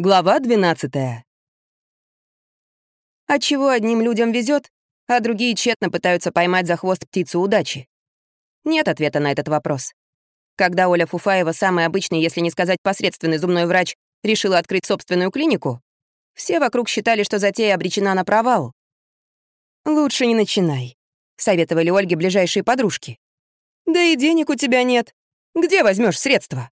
Глава 12. Отчего одним людям везет, а другие тщетно пытаются поймать за хвост птицу удачи? Нет ответа на этот вопрос. Когда Оля Фуфаева, самый обычный, если не сказать посредственный зубной врач, решила открыть собственную клинику, все вокруг считали, что затея обречена на провал. «Лучше не начинай», — советовали Ольге ближайшие подружки. «Да и денег у тебя нет. Где возьмешь средства?»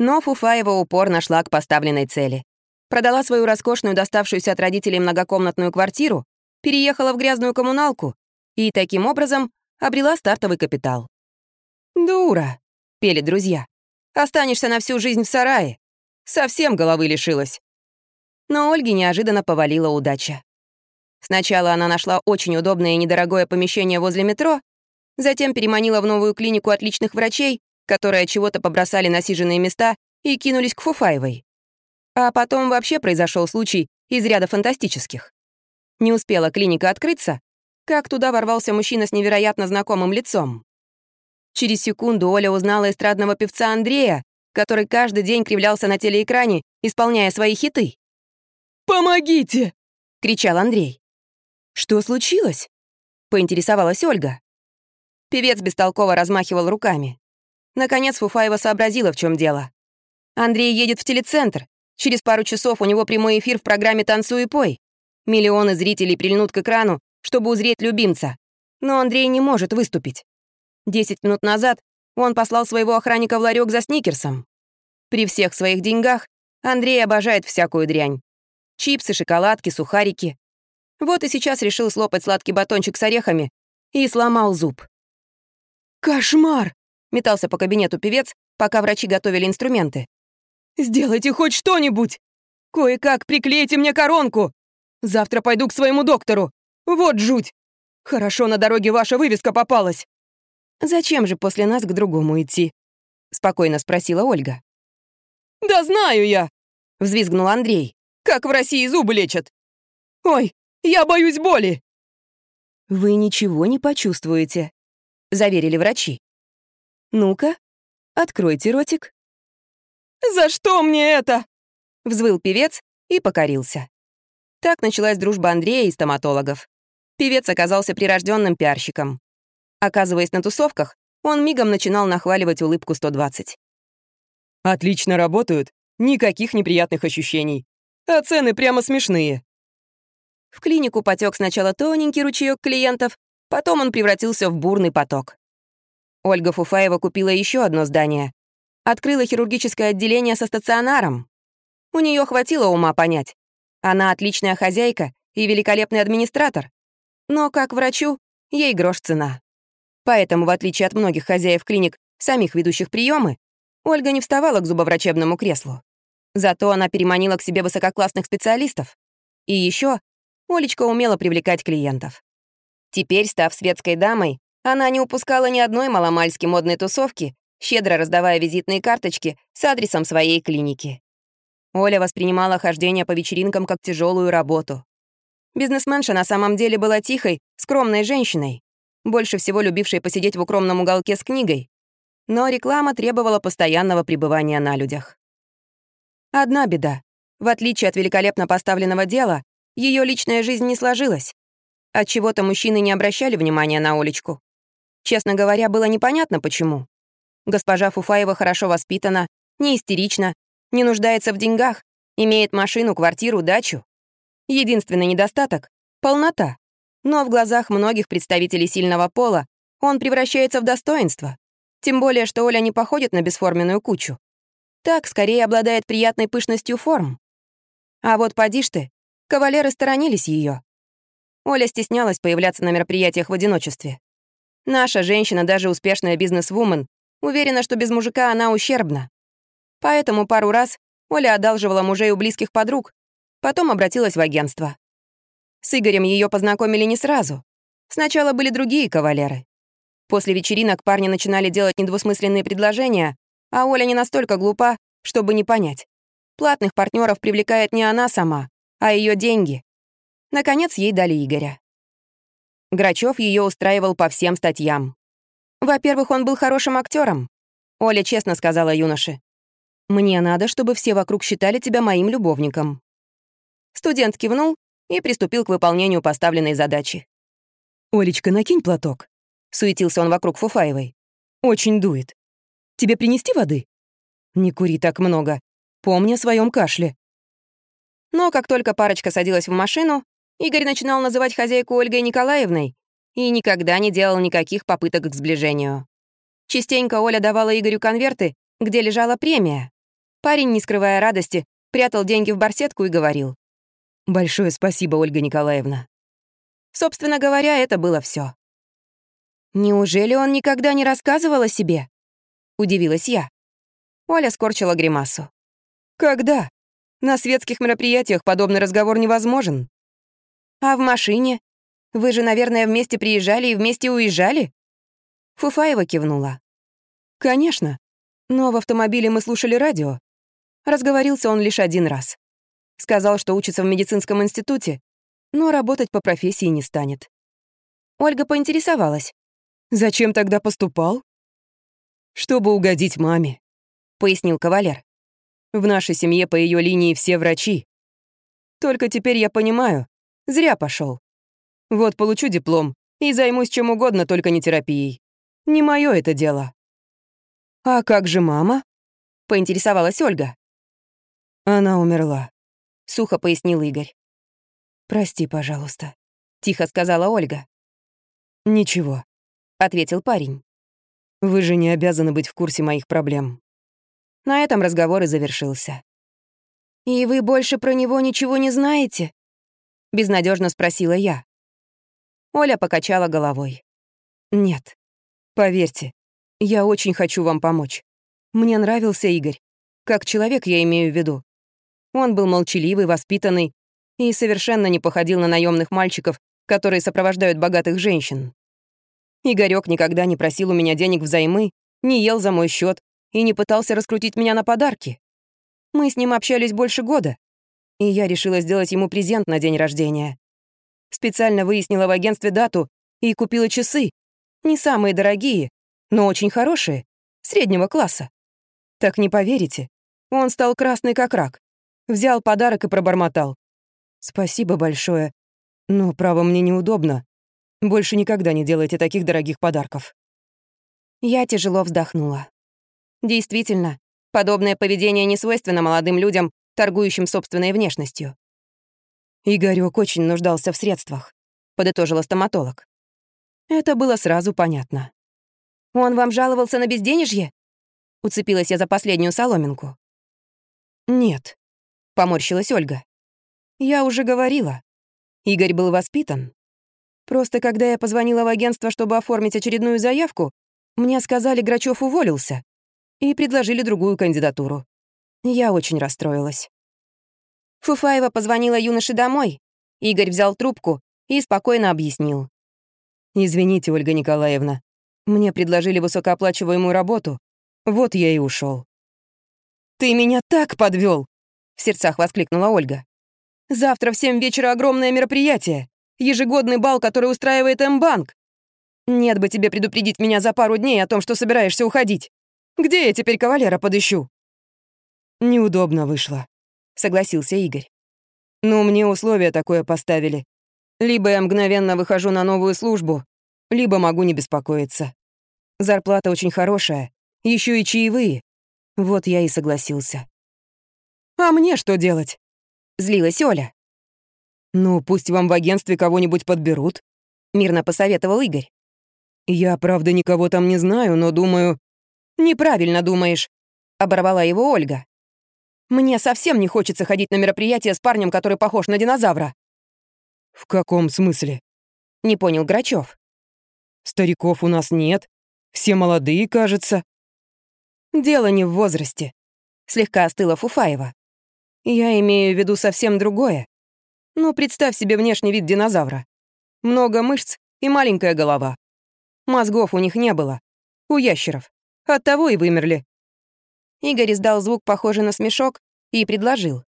Но Фуфаева упор нашла к поставленной цели. Продала свою роскошную, доставшуюся от родителей многокомнатную квартиру, переехала в грязную коммуналку и таким образом обрела стартовый капитал. «Дура», — пели друзья. «Останешься на всю жизнь в сарае. Совсем головы лишилась». Но Ольге неожиданно повалила удача. Сначала она нашла очень удобное и недорогое помещение возле метро, затем переманила в новую клинику отличных врачей которые чего-то побросали насиженные места и кинулись к Фуфаевой. А потом вообще произошел случай из ряда фантастических. Не успела клиника открыться, как туда ворвался мужчина с невероятно знакомым лицом. Через секунду Оля узнала эстрадного певца Андрея, который каждый день кривлялся на телеэкране, исполняя свои хиты. «Помогите!» — кричал Андрей. «Что случилось?» — поинтересовалась Ольга. Певец бестолково размахивал руками. Наконец Фуфаева сообразила, в чем дело. Андрей едет в телецентр. Через пару часов у него прямой эфир в программе «Танцуй и пой». Миллионы зрителей прильнут к экрану, чтобы узреть любимца. Но Андрей не может выступить. Десять минут назад он послал своего охранника в ларек за сникерсом. При всех своих деньгах Андрей обожает всякую дрянь. Чипсы, шоколадки, сухарики. Вот и сейчас решил слопать сладкий батончик с орехами и сломал зуб. «Кошмар!» Метался по кабинету певец, пока врачи готовили инструменты. «Сделайте хоть что-нибудь! Кое-как приклейте мне коронку! Завтра пойду к своему доктору! Вот жуть! Хорошо на дороге ваша вывеска попалась!» «Зачем же после нас к другому идти?» — спокойно спросила Ольга. «Да знаю я!» — взвизгнул Андрей. «Как в России зубы лечат! Ой, я боюсь боли!» «Вы ничего не почувствуете», — заверили врачи. Ну-ка, откройте ротик». «За что мне это?» — взвыл певец и покорился. Так началась дружба Андрея и стоматологов. Певец оказался прирожденным пиарщиком. Оказываясь на тусовках, он мигом начинал нахваливать улыбку 120. «Отлично работают, никаких неприятных ощущений. А цены прямо смешные». В клинику потек сначала тоненький ручеек клиентов, потом он превратился в бурный поток. Ольга Фуфаева купила еще одно здание. Открыла хирургическое отделение со стационаром. У нее хватило ума понять. Она отличная хозяйка и великолепный администратор. Но как врачу, ей грош цена. Поэтому, в отличие от многих хозяев клиник, самих ведущих приемы, Ольга не вставала к зубоврачебному креслу. Зато она переманила к себе высококлассных специалистов. И еще Олечка умела привлекать клиентов. Теперь, став светской дамой, она не упускала ни одной маломальски модной тусовки, щедро раздавая визитные карточки с адресом своей клиники. Оля воспринимала хождение по вечеринкам как тяжелую работу. Бизнесменша на самом деле была тихой, скромной женщиной, больше всего любившей посидеть в укромном уголке с книгой. Но реклама требовала постоянного пребывания на людях. Одна беда. В отличие от великолепно поставленного дела, ее личная жизнь не сложилась. Отчего-то мужчины не обращали внимания на Олечку. Честно говоря, было непонятно, почему. Госпожа Фуфаева хорошо воспитана, не истерична, не нуждается в деньгах, имеет машину, квартиру, дачу. Единственный недостаток — полнота. Но в глазах многих представителей сильного пола он превращается в достоинство. Тем более, что Оля не походит на бесформенную кучу. Так, скорее, обладает приятной пышностью форм. А вот поди ж ты, кавалеры сторонились ее. Оля стеснялась появляться на мероприятиях в одиночестве. Наша женщина, даже успешная бизнес-вумен, уверена, что без мужика она ущербна. Поэтому пару раз Оля одалживала мужей у близких подруг, потом обратилась в агентство. С Игорем ее познакомили не сразу. Сначала были другие кавалеры. После вечеринок парни начинали делать недвусмысленные предложения, а Оля не настолько глупа, чтобы не понять. Платных партнеров привлекает не она сама, а ее деньги. Наконец ей дали Игоря. Грачев ее устраивал по всем статьям. Во-первых, он был хорошим актером. Оля честно сказала юноше. Мне надо, чтобы все вокруг считали тебя моим любовником». Студент кивнул и приступил к выполнению поставленной задачи. «Олечка, накинь платок», — суетился он вокруг Фуфаевой. «Очень дует. Тебе принести воды?» «Не кури так много. Помни о своем кашле». Но как только парочка садилась в машину, Игорь начинал называть хозяйку Ольгой Николаевной и никогда не делал никаких попыток к сближению. Частенько Оля давала Игорю конверты, где лежала премия. Парень, не скрывая радости, прятал деньги в барсетку и говорил. «Большое спасибо, Ольга Николаевна». Собственно говоря, это было все. «Неужели он никогда не рассказывал о себе?» — удивилась я. Оля скорчила гримасу. «Когда? На светских мероприятиях подобный разговор невозможен. А в машине? Вы же, наверное, вместе приезжали и вместе уезжали?» Фуфаева кивнула. «Конечно. Но в автомобиле мы слушали радио. Разговорился он лишь один раз. Сказал, что учится в медицинском институте, но работать по профессии не станет. Ольга поинтересовалась. «Зачем тогда поступал?» «Чтобы угодить маме», — пояснил кавалер. «В нашей семье по ее линии все врачи. Только теперь я понимаю, зря пошел. Вот получу диплом и займусь чем угодно, только не терапией. Не мое это дело». «А как же мама?» — поинтересовалась Ольга. «Она умерла», — сухо пояснил Игорь. «Прости, пожалуйста», — тихо сказала Ольга. «Ничего», — ответил парень. «Вы же не обязаны быть в курсе моих проблем». На этом разговор и завершился. «И вы больше про него ничего не знаете?» — безнадежно спросила я. Оля покачала головой. «Нет. Поверьте, я очень хочу вам помочь. Мне нравился Игорь. Как человек я имею в виду. Он был молчаливый, воспитанный и совершенно не походил на наемных мальчиков, которые сопровождают богатых женщин. Игорёк никогда не просил у меня денег взаймы, не ел за мой счет и не пытался раскрутить меня на подарки. Мы с ним общались больше года, и я решила сделать ему презент на день рождения. Специально выяснила в агентстве дату и купила часы. Не самые дорогие, но очень хорошие, среднего класса. Так не поверите, он стал красный как рак. Взял подарок и пробормотал. «Спасибо большое, но, право, мне неудобно. Больше никогда не делайте таких дорогих подарков». Я тяжело вздохнула. Действительно, подобное поведение не свойственно молодым людям, торгующим собственной внешностью. Игорёк очень нуждался в средствах, подытожила стоматолог. Это было сразу понятно. «Он вам жаловался на безденежье?» Уцепилась я за последнюю соломинку. «Нет», — поморщилась Ольга. «Я уже говорила. Игорь был воспитан. Просто когда я позвонила в агентство, чтобы оформить очередную заявку, мне сказали, Грачев уволился, и предложили другую кандидатуру. Я очень расстроилась. Фуфаева позвонила юноше домой. Игорь взял трубку и спокойно объяснил. «Извините, Ольга Николаевна, мне предложили высокооплачиваемую работу. Вот я и ушел. «Ты меня так подвел! в сердцах воскликнула Ольга. «Завтра в семь вечера огромное мероприятие. Ежегодный бал, который устраивает М-банк. Нет бы тебе предупредить меня за пару дней о том, что собираешься уходить. Где я теперь кавалера подыщу?» «Неудобно вышло», — согласился Игорь. «Но мне условия такое поставили. Либо я мгновенно выхожу на новую службу, либо могу не беспокоиться. Зарплата очень хорошая, еще и чаевые. Вот я и согласился. «А мне что делать?» — злилась Оля. «Ну, пусть вам в агентстве кого-нибудь подберут», — мирно посоветовал Игорь. «Я, правда, никого там не знаю, но думаю...» «Неправильно думаешь», — оборвала его Ольга. «Мне совсем не хочется ходить на мероприятие с парнем, который похож на динозавра». «В каком смысле?» — не понял Грачев. «Стариков у нас нет, все молодые, кажется». «Дело не в возрасте», — слегка остыла Фуфаева. «Я имею в виду совсем другое. Ну, представь себе внешний вид динозавра. Много мышц и маленькая голова. Мозгов у них не было. У ящеров. Оттого и вымерли». Игорь издал звук, похожий на смешок, и предложил.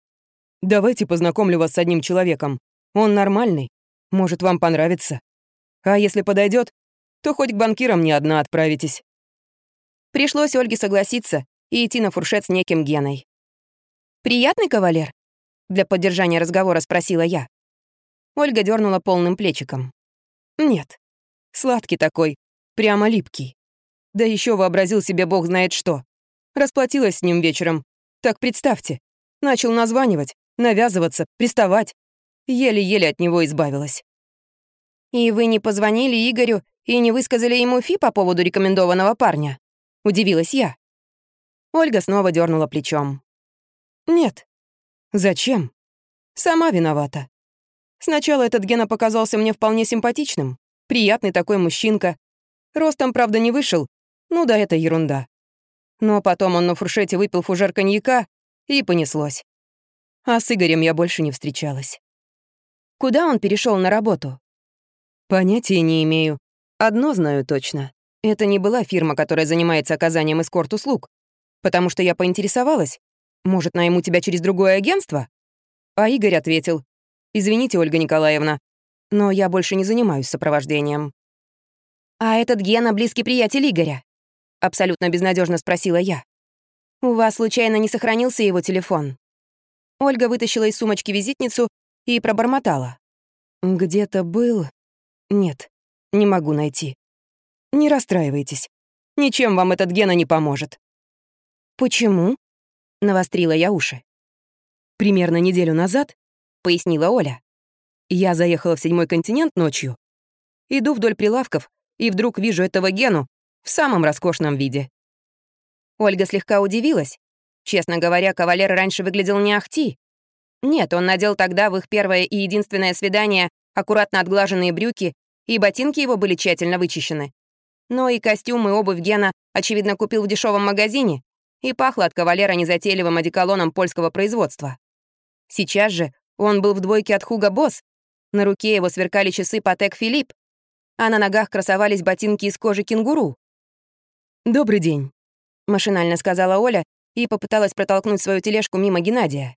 «Давайте познакомлю вас с одним человеком. Он нормальный. Может, вам понравится. А если подойдет, то хоть к банкирам не одна отправитесь». Пришлось Ольге согласиться и идти на фуршет с неким Геной. «Приятный кавалер?» — для поддержания разговора спросила я. Ольга дернула полным плечиком. «Нет. Сладкий такой, прямо липкий. Да еще вообразил себе бог знает что. Расплатилась с ним вечером. Так представьте, начал названивать, навязываться, приставать. Еле-еле от него избавилась. «И вы не позвонили Игорю и не высказали ему фи по поводу рекомендованного парня?» — удивилась я. Ольга снова дернула плечом. «Нет. Зачем? Сама виновата. Сначала этот Гена показался мне вполне симпатичным. Приятный такой мужчинка. Ростом, правда, не вышел. Ну да, это ерунда. Но потом он на фуршете выпил фужер коньяка, и понеслось. А с Игорем я больше не встречалась. Куда он перешел на работу? Понятия не имею. Одно знаю точно. Это не была фирма, которая занимается оказанием эскорт-услуг. Потому что я поинтересовалась. Может, найму тебя через другое агентство? А Игорь ответил. Извините, Ольга Николаевна, но я больше не занимаюсь сопровождением. А этот Гена — близкий приятель Игоря? Абсолютно безнадежно спросила я. У вас случайно не сохранился его телефон? Ольга вытащила из сумочки визитницу и пробормотала. «Где-то был... Нет, не могу найти. Не расстраивайтесь. Ничем вам этот Гена не поможет». «Почему?» — навострила я уши. «Примерно неделю назад», — пояснила Оля, «я заехала в седьмой континент ночью. Иду вдоль прилавков и вдруг вижу этого Гену в самом роскошном виде». Ольга слегка удивилась. Честно говоря, кавалер раньше выглядел не ахти. Нет, он надел тогда в их первое и единственное свидание аккуратно отглаженные брюки, и ботинки его были тщательно вычищены. Но и костюм, и обувь Гена, очевидно, купил в дешевом магазине, и пахло от кавалера незатейливым одеколоном польского производства. Сейчас же он был в двойке от Хуга Босс, на руке его сверкали часы Патек Филипп, а на ногах красовались ботинки из кожи кенгуру. «Добрый день», — машинально сказала Оля и попыталась протолкнуть свою тележку мимо Геннадия.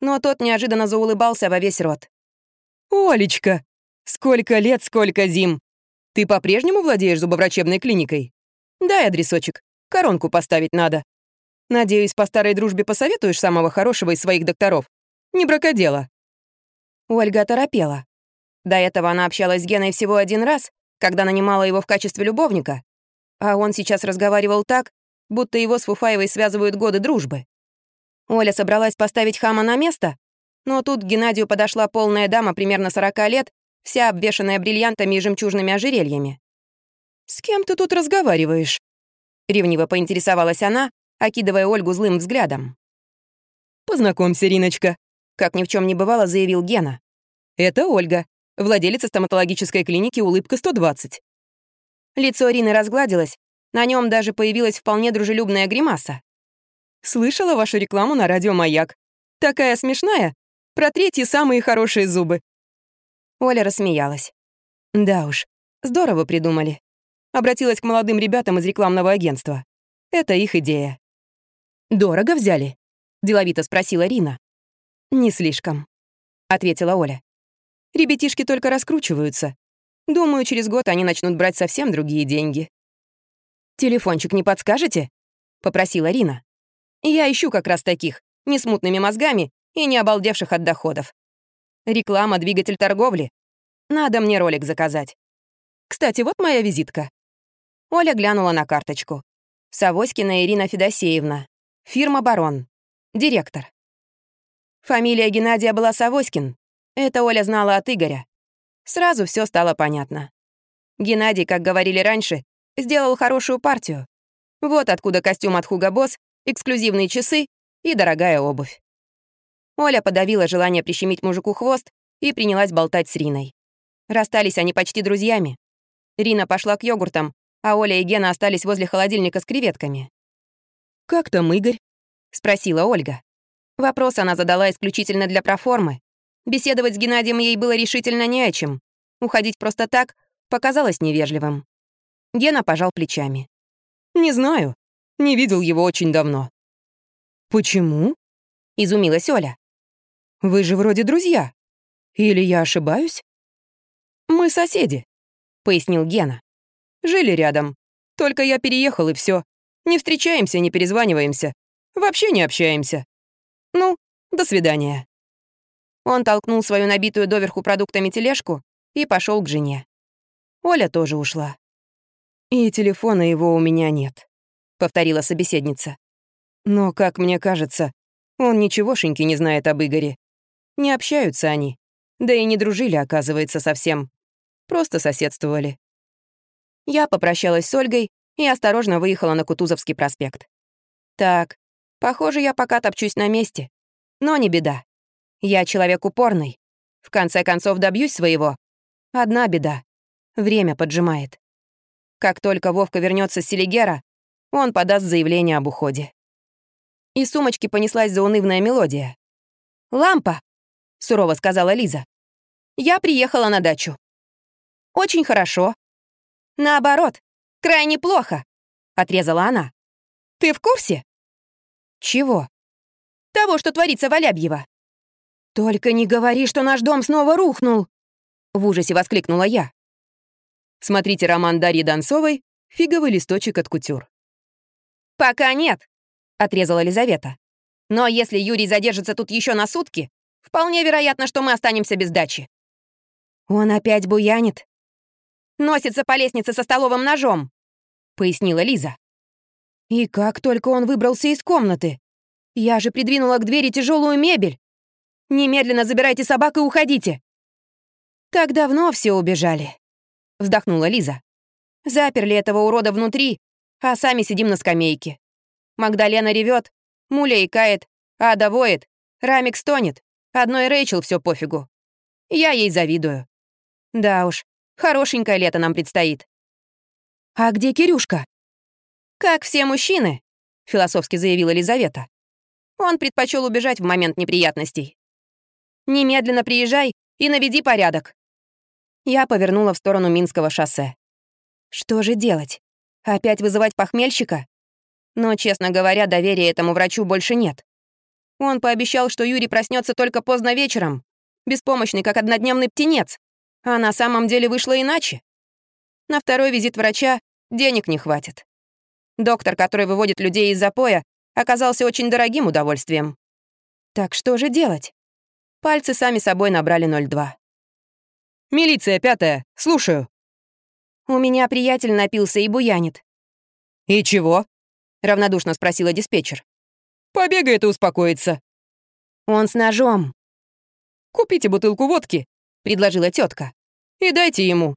Но тот неожиданно заулыбался во весь рот. «Олечка, сколько лет, сколько зим! Ты по-прежнему владеешь зубоврачебной клиникой? Дай адресочек, коронку поставить надо. Надеюсь, по старой дружбе посоветуешь самого хорошего из своих докторов. Не бракодела». Ольга торопела. До этого она общалась с Геной всего один раз, когда нанимала его в качестве любовника. А он сейчас разговаривал так, будто его с Фуфаевой связывают годы дружбы. Оля собралась поставить хама на место, но тут к Геннадию подошла полная дама примерно 40 лет, вся обвешанная бриллиантами и жемчужными ожерельями. «С кем ты тут разговариваешь?» Ревниво поинтересовалась она, окидывая Ольгу злым взглядом. «Познакомься, Риночка», — как ни в чем не бывало, заявил Гена. «Это Ольга, владелица стоматологической клиники «Улыбка 120». Лицо Рины разгладилось, на нем даже появилась вполне дружелюбная гримаса. «Слышала вашу рекламу на радио «Маяк». Такая смешная. Про третьи самые хорошие зубы». Оля рассмеялась. «Да уж, здорово придумали». Обратилась к молодым ребятам из рекламного агентства. Это их идея. «Дорого взяли?» — деловито спросила Рина. «Не слишком», — ответила Оля. «Ребятишки только раскручиваются. Думаю, через год они начнут брать совсем другие деньги». «Телефончик не подскажете?» — попросила Рина. «Я ищу как раз таких, не смутными мозгами и не обалдевших от доходов. Реклама — двигатель торговли. Надо мне ролик заказать. Кстати, вот моя визитка». Оля глянула на карточку. Савоськина Ирина Федосеевна, Фирма «Барон». Директор. Фамилия Геннадия была Савоськин. Это Оля знала от Игоря. Сразу все стало понятно. Геннадий, как говорили раньше, сделал хорошую партию. Вот откуда костюм от Хуга Босс, эксклюзивные часы и дорогая обувь. Оля подавила желание прищемить мужику хвост и принялась болтать с Риной. Расстались они почти друзьями. Рина пошла к йогуртам, а Оля и Гена остались возле холодильника с креветками. «Как там Игорь?» — спросила Ольга. Вопрос она задала исключительно для проформы. Беседовать с Геннадием ей было решительно не о чем. Уходить просто так показалось невежливым. Гена пожал плечами. «Не знаю. Не видел его очень давно». «Почему?» — изумилась Оля. «Вы же вроде друзья. Или я ошибаюсь?» «Мы соседи», — пояснил Гена. «Жили рядом. Только я переехал, и все. Не встречаемся, не перезваниваемся. Вообще не общаемся. Ну, до свидания». Он толкнул свою набитую доверху продуктами тележку и пошел к жене. Оля тоже ушла. «И телефона его у меня нет», — повторила собеседница. «Но, как мне кажется, он ничегошеньки не знает об Игоре. Не общаются они. Да и не дружили, оказывается, совсем. Просто соседствовали». Я попрощалась с Ольгой и осторожно выехала на Кутузовский проспект. Так, похоже, я пока топчусь на месте. Но не беда. Я человек упорный. В конце концов добьюсь своего. Одна беда. Время поджимает. Как только Вовка вернется с Селигера, он подаст заявление об уходе. Из сумочки понеслась заунывная мелодия. «Лампа!» — сурово сказала Лиза. «Я приехала на дачу». «Очень хорошо». «Наоборот, крайне плохо», — отрезала она. «Ты в курсе?» «Чего?» «Того, что творится в Алябьево». «Только не говори, что наш дом снова рухнул!» В ужасе воскликнула я. Смотрите роман Дарьи Донцовой «Фиговый листочек от кутюр». «Пока нет», — отрезала Лизавета. «Но если Юрий задержится тут еще на сутки, вполне вероятно, что мы останемся без дачи». «Он опять буянит?» «Носится по лестнице со столовым ножом», — пояснила Лиза. «И как только он выбрался из комнаты? Я же придвинула к двери тяжелую мебель. Немедленно забирайте собак и уходите». «Так давно все убежали», вздохнула Лиза. Заперли этого урода внутри, а сами сидим на скамейке. Магдалена ревет, Муля икает, Ада воет, Рамик стонет. Одной Рэйчел все пофигу. Я ей завидую. Да уж, хорошенькое лето нам предстоит. А где Кирюшка? Как все мужчины, философски заявила Лизавета. Он предпочел убежать в момент неприятностей. Немедленно приезжай и наведи порядок. Я повернула в сторону Минского шоссе. Что же делать? Опять вызывать похмельщика? Но, честно говоря, доверия этому врачу больше нет. Он пообещал, что Юрий проснется только поздно вечером, беспомощный, как однодневный птенец. А на самом деле вышло иначе. На второй визит врача денег не хватит. Доктор, который выводит людей из запоя, оказался очень дорогим удовольствием. Так что же делать? Пальцы сами собой набрали 02. «Милиция, пятая, слушаю». «У меня приятель напился и буянит». «И чего?» — равнодушно спросила диспетчер. «Побегает и успокоится». «Он с ножом». «Купите бутылку водки», — предложила тетка. «И дайте ему.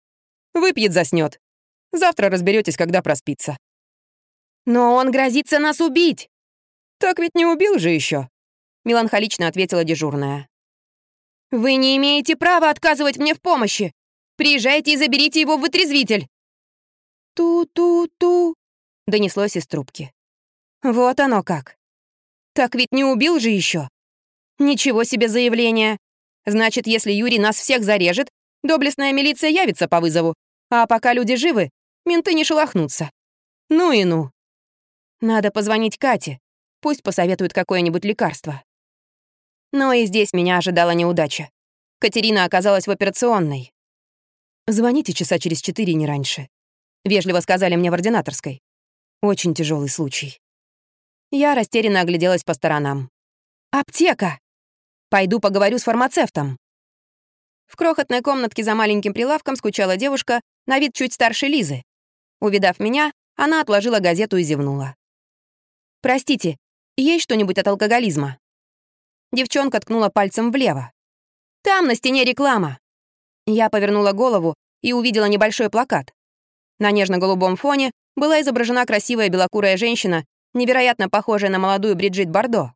Выпьет, заснет. Завтра разберетесь, когда проспится». «Но он грозится нас убить!» «Так ведь не убил же еще, меланхолично ответила дежурная. «Вы не имеете права отказывать мне в помощи! Приезжайте и заберите его в вытрезвитель!» «Ту-ту-ту», — донеслось из трубки. «Вот оно как. Так ведь не убил же еще. Ничего себе заявление. Значит, если Юрий нас всех зарежет, доблестная милиция явится по вызову, а пока люди живы, менты не шелохнутся. Ну и ну. Надо позвонить Кате, пусть посоветует какое-нибудь лекарство. Но и здесь меня ожидала неудача. Катерина оказалась в операционной. «Звоните часа через четыре, не раньше», — вежливо сказали мне в ординаторской. Очень тяжелый случай. Я растерянно огляделась по сторонам. «Аптека! Пойду поговорю с фармацевтом». В крохотной комнатке за маленьким прилавком скучала девушка, на вид чуть старше Лизы. Увидав меня, она отложила газету и зевнула. «Простите, есть что-нибудь от алкоголизма?» Девчонка ткнула пальцем влево. «Там на стене реклама!» Я повернула голову и увидела небольшой плакат. На нежно-голубом фоне была изображена красивая белокурая женщина, невероятно похожая на молодую Бриджит Бардо.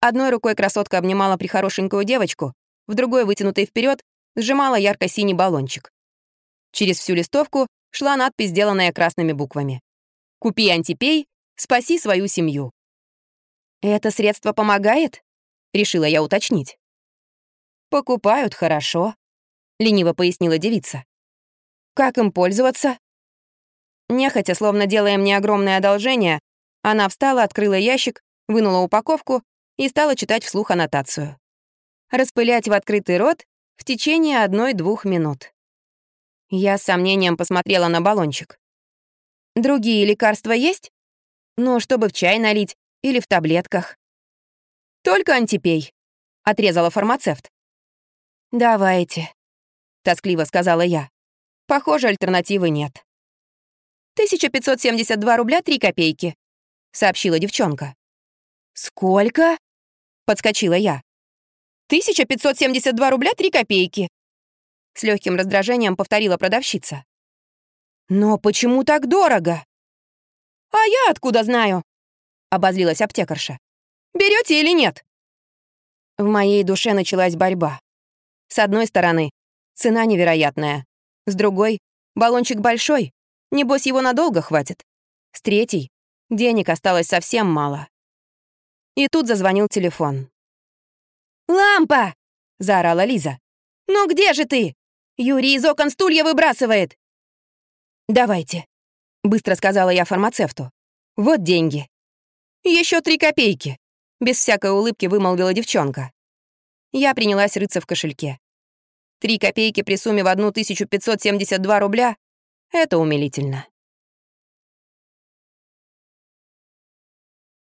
Одной рукой красотка обнимала прихорошенькую девочку, в другой, вытянутой вперед, сжимала ярко-синий баллончик. Через всю листовку шла надпись, сделанная красными буквами. «Купи антипей, спаси свою семью». «Это средство помогает?» — решила я уточнить. «Покупают хорошо», — лениво пояснила девица. «Как им пользоваться?» Нехотя, словно делая мне огромное одолжение, она встала, открыла ящик, вынула упаковку и стала читать вслух аннотацию. Распылять в открытый рот в течение одной-двух минут. Я с сомнением посмотрела на баллончик. «Другие лекарства есть?» Ну, чтобы в чай налить или в таблетках. Только антипей, отрезала фармацевт. Давайте, тоскливо сказала я. Похоже, альтернативы нет. 1572 рубля 3 копейки, сообщила девчонка. Сколько? подскочила я. 1572 рубля 3 копейки. С легким раздражением повторила продавщица. Но почему так дорого? А я откуда знаю? Обозлилась аптекарша. Берете или нет? В моей душе началась борьба. С одной стороны, цена невероятная. С другой, баллончик большой. Небось, его надолго хватит. С третьей, денег осталось совсем мало. И тут зазвонил телефон. «Лампа!» — заорала Лиза. «Ну где же ты? Юрий из окон стулья выбрасывает!» «Давайте», — быстро сказала я фармацевту. «Вот деньги». Еще три копейки», — без всякой улыбки вымолвила девчонка. Я принялась рыться в кошельке. Три копейки при сумме в 1572 рубля — это умилительно.